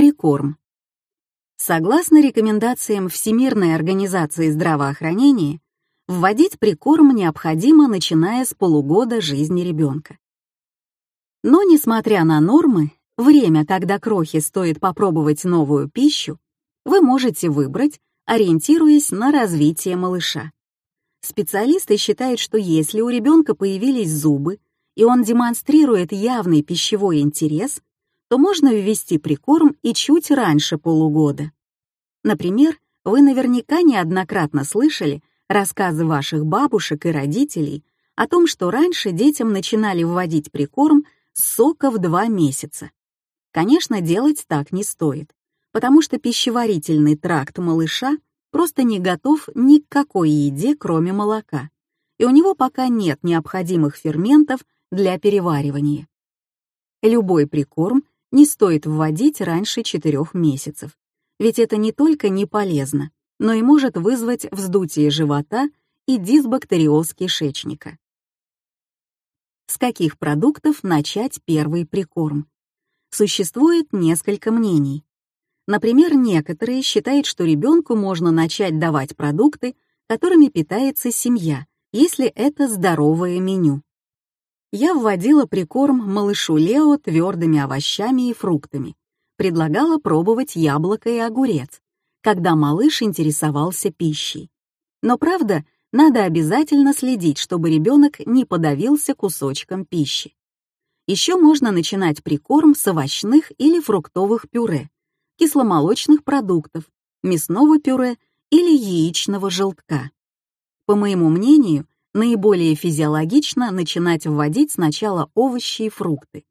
Прикорм. Согласно рекомендациям Всемирной организации здравоохранения, вводить прикорм необходимо, начиная с полугода жизни ребенка. Но, несмотря на нормы, время, когда крохе стоит попробовать новую пищу, вы можете выбрать, ориентируясь на развитие малыша. Специалисты считают, что если у ребенка появились зубы, и он демонстрирует явный пищевой интерес, то можно ввести прикорм и чуть раньше полугода. Например, вы наверняка неоднократно слышали рассказы ваших бабушек и родителей о том, что раньше детям начинали вводить прикорм с сока в два месяца. Конечно, делать так не стоит, потому что пищеварительный тракт малыша просто не готов ни к какой еде, кроме молока, и у него пока нет необходимых ферментов для переваривания. Любой прикорм не стоит вводить раньше 4 месяцев, ведь это не только не полезно, но и может вызвать вздутие живота и дисбактериоз кишечника. С каких продуктов начать первый прикорм? Существует несколько мнений. Например, некоторые считают, что ребенку можно начать давать продукты, которыми питается семья, если это здоровое меню. Я вводила прикорм малышу Лео твердыми овощами и фруктами, предлагала пробовать яблоко и огурец, когда малыш интересовался пищей. Но правда, надо обязательно следить, чтобы ребенок не подавился кусочком пищи. Еще можно начинать прикорм с овощных или фруктовых пюре, кисломолочных продуктов, мясного пюре или яичного желтка. По моему мнению, наиболее физиологично начинать вводить сначала овощи и фрукты,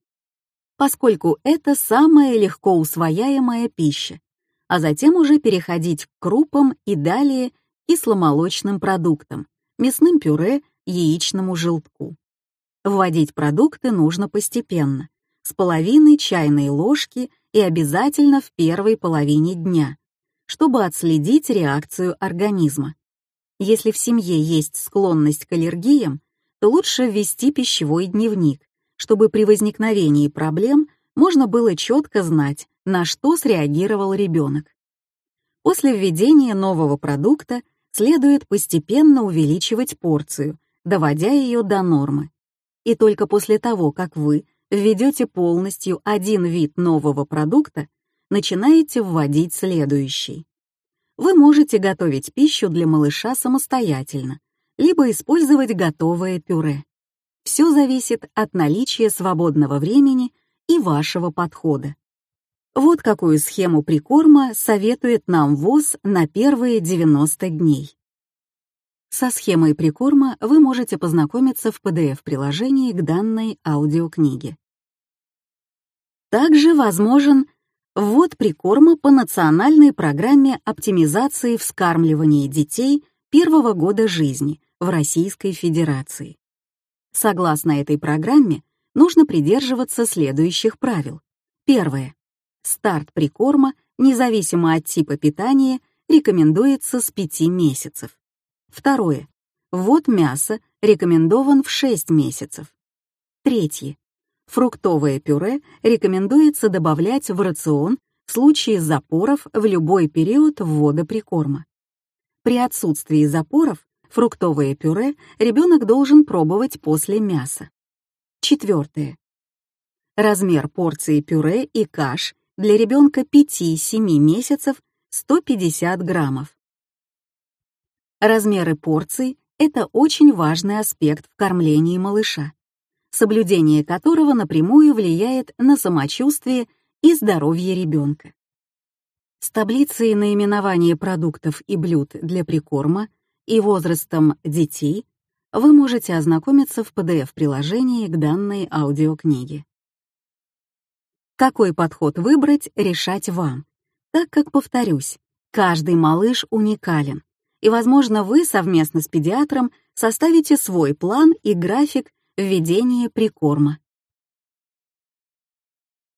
поскольку это самая легко усвояемая пища, а затем уже переходить к крупам и далее кисломолочным продуктам, мясным пюре, яичному желтку. Вводить продукты нужно постепенно, с половиной чайной ложки и обязательно в первой половине дня, чтобы отследить реакцию организма. Если в семье есть склонность к аллергиям, то лучше ввести пищевой дневник, чтобы при возникновении проблем можно было четко знать, на что среагировал ребенок. После введения нового продукта следует постепенно увеличивать порцию, доводя ее до нормы. И только после того, как вы введете полностью один вид нового продукта, начинаете вводить следующий. Вы можете готовить пищу для малыша самостоятельно, либо использовать готовое пюре. Все зависит от наличия свободного времени и вашего подхода. Вот какую схему прикорма советует нам ВОЗ на первые 90 дней. Со схемой прикорма вы можете познакомиться в PDF-приложении к данной аудиокниге. Также возможен Ввод прикорма по национальной программе оптимизации вскармливания детей первого года жизни в Российской Федерации. Согласно этой программе, нужно придерживаться следующих правил. Первое. Старт прикорма, независимо от типа питания, рекомендуется с 5 месяцев. Второе. Ввод мяса рекомендован в 6 месяцев. Третье. Фруктовое пюре рекомендуется добавлять в рацион в случае запоров в любой период ввода прикорма. При отсутствии запоров фруктовое пюре ребенок должен пробовать после мяса. Четвертое. Размер порции пюре и каш для ребенка 5-7 месяцев 150 граммов. Размеры порций — это очень важный аспект в кормлении малыша соблюдение которого напрямую влияет на самочувствие и здоровье ребенка. С таблицей наименования продуктов и блюд для прикорма и возрастом детей вы можете ознакомиться в PDF-приложении к данной аудиокниге. Какой подход выбрать, решать вам, так как, повторюсь, каждый малыш уникален, и, возможно, вы совместно с педиатром составите свой план и график введение прикорма.